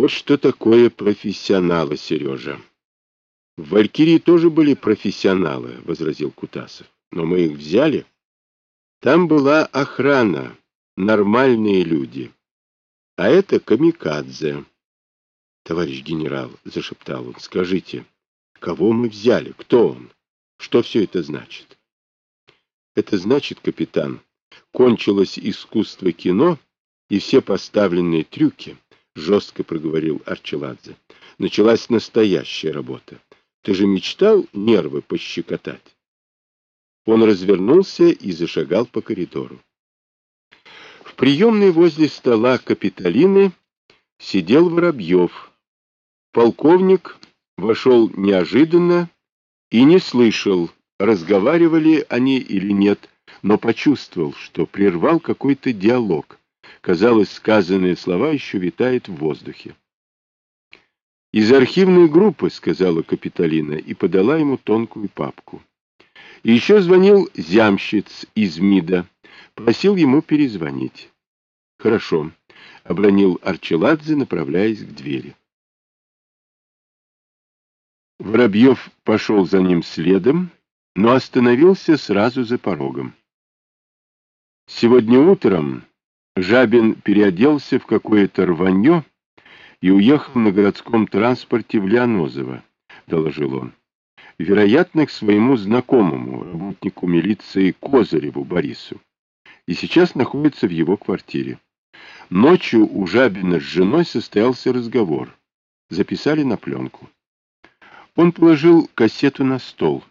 Вот что такое профессионалы, Сережа. В Валькирии тоже были профессионалы, возразил Кутасов. Но мы их взяли. Там была охрана, нормальные люди. А это камикадзе. Товарищ генерал, зашептал он, скажите, кого мы взяли? Кто он? Что все это значит? Это значит, капитан, кончилось искусство кино и все поставленные трюки, жестко проговорил Арчеладзе. Началась настоящая работа. Ты же мечтал нервы пощекотать? Он развернулся и зашагал по коридору. В приемной возле стола Капитолины сидел Воробьев. Полковник вошел неожиданно и не слышал, разговаривали они или нет, но почувствовал, что прервал какой-то диалог. Казалось, сказанные слова еще витают в воздухе. «Из архивной группы», — сказала Капитолина и подала ему тонкую папку. И еще звонил зямщиц из МИДа, просил ему перезвонить. «Хорошо», — обронил Арчеладзе, направляясь к двери. Воробьев пошел за ним следом, но остановился сразу за порогом. Сегодня утром Жабин переоделся в какое-то рванье и уехал на городском транспорте в Леонозово, доложил он. Вероятно, к своему знакомому, работнику милиции Козыреву Борису. И сейчас находится в его квартире. Ночью у Жабина с женой состоялся разговор. Записали на пленку. Он положил кассету на стол.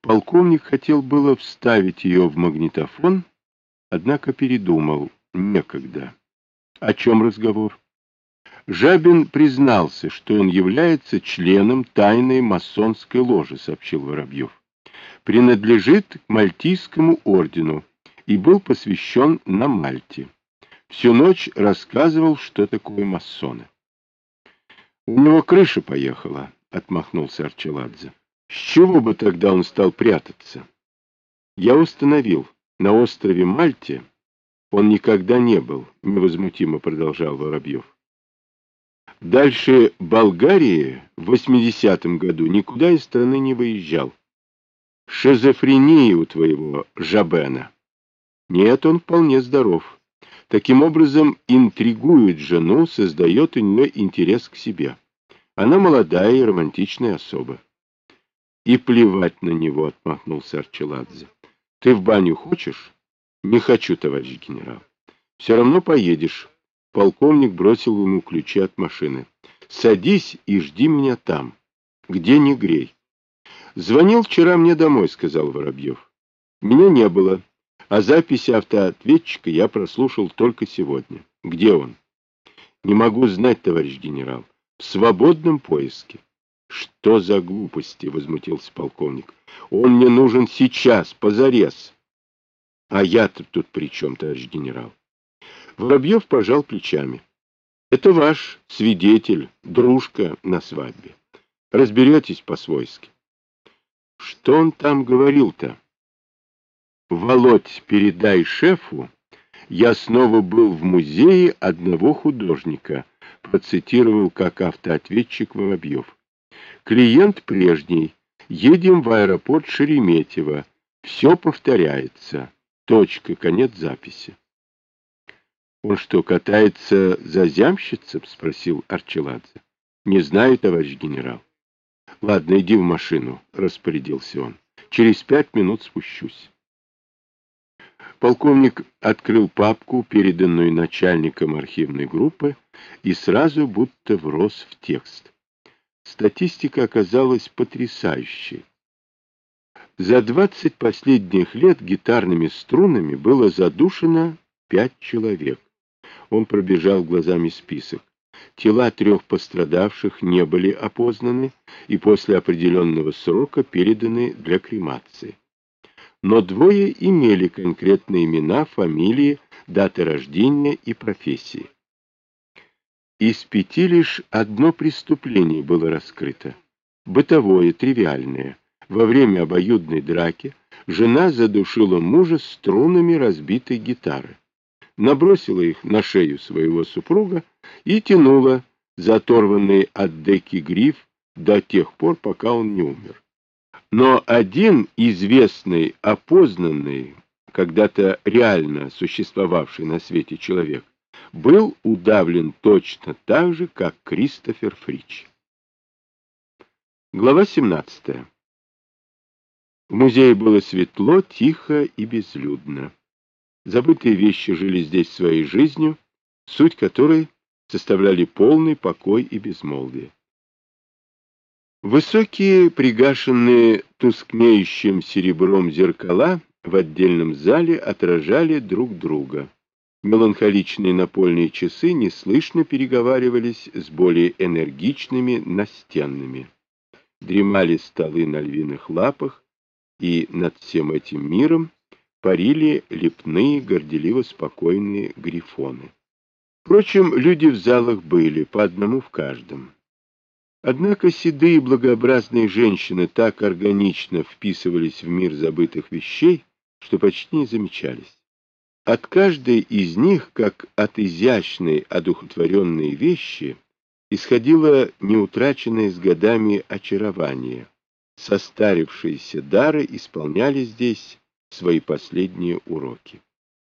Полковник хотел было вставить ее в магнитофон, однако передумал. Некогда. О чем разговор? Жабин признался, что он является членом тайной масонской ложи, сообщил Воробьев. Принадлежит к Мальтийскому ордену и был посвящен на Мальте. Всю ночь рассказывал, что такое масоны. У него крыша поехала, отмахнулся Арчеладзе. С чего бы тогда он стал прятаться? Я установил, на острове Мальте он никогда не был, невозмутимо продолжал Воробьев. Дальше Болгарии в 80-м году никуда из страны не выезжал. Шизофрения у твоего Жабена. Нет, он вполне здоров. Таким образом, интригует жену, создает у нее интерес к себе. Она молодая и романтичная особа. И плевать на него, отмахнулся Арчеладзе. Ты в баню хочешь? Не хочу, товарищ генерал. Все равно поедешь. Полковник бросил ему ключи от машины. Садись и жди меня там. Где не грей. Звонил вчера мне домой, сказал Воробьев. Меня не было, а записи автоответчика я прослушал только сегодня. Где он? Не могу знать, товарищ генерал. В свободном поиске. Что за глупости, возмутился полковник. Он мне нужен сейчас, позарез. А я-то тут при чем, товарищ генерал? Воробьев пожал плечами. Это ваш свидетель, дружка на свадьбе. Разберетесь по-свойски. Что он там говорил-то? Володь, передай шефу, я снова был в музее одного художника, процитировал как автоответчик Воробьев. Клиент прежний. Едем в аэропорт Шереметьево. Все повторяется. Точка. Конец записи. Он что, катается за зямщицем? Спросил Арчеладзе. Не знаю, товарищ генерал. Ладно, иди в машину, распорядился он. Через пять минут спущусь. Полковник открыл папку, переданную начальником архивной группы, и сразу будто врос в текст. Статистика оказалась потрясающей. За 20 последних лет гитарными струнами было задушено пять человек. Он пробежал глазами список. Тела трех пострадавших не были опознаны и после определенного срока переданы для кремации. Но двое имели конкретные имена, фамилии, даты рождения и профессии. Из пяти лишь одно преступление было раскрыто. Бытовое, тривиальное. Во время обоюдной драки жена задушила мужа струнами разбитой гитары. Набросила их на шею своего супруга и тянула, за оторванный от деки гриф до тех пор, пока он не умер. Но один известный, опознанный, когда-то реально существовавший на свете человек, был удавлен точно так же, как Кристофер Фрич. Глава 17. В музее было светло, тихо и безлюдно. Забытые вещи жили здесь своей жизнью, суть которой составляли полный покой и безмолвие. Высокие, пригашенные тускнеющим серебром зеркала в отдельном зале отражали друг друга. Меланхоличные напольные часы неслышно переговаривались с более энергичными настенными. Дремали столы на львиных лапах, и над всем этим миром парили лепные, горделиво спокойные грифоны. Впрочем, люди в залах были, по одному в каждом. Однако седые благообразные женщины так органично вписывались в мир забытых вещей, что почти не замечались. От каждой из них, как от изящной, одухотворенной вещи, исходило неутраченное с годами очарование. Состарившиеся дары исполняли здесь свои последние уроки.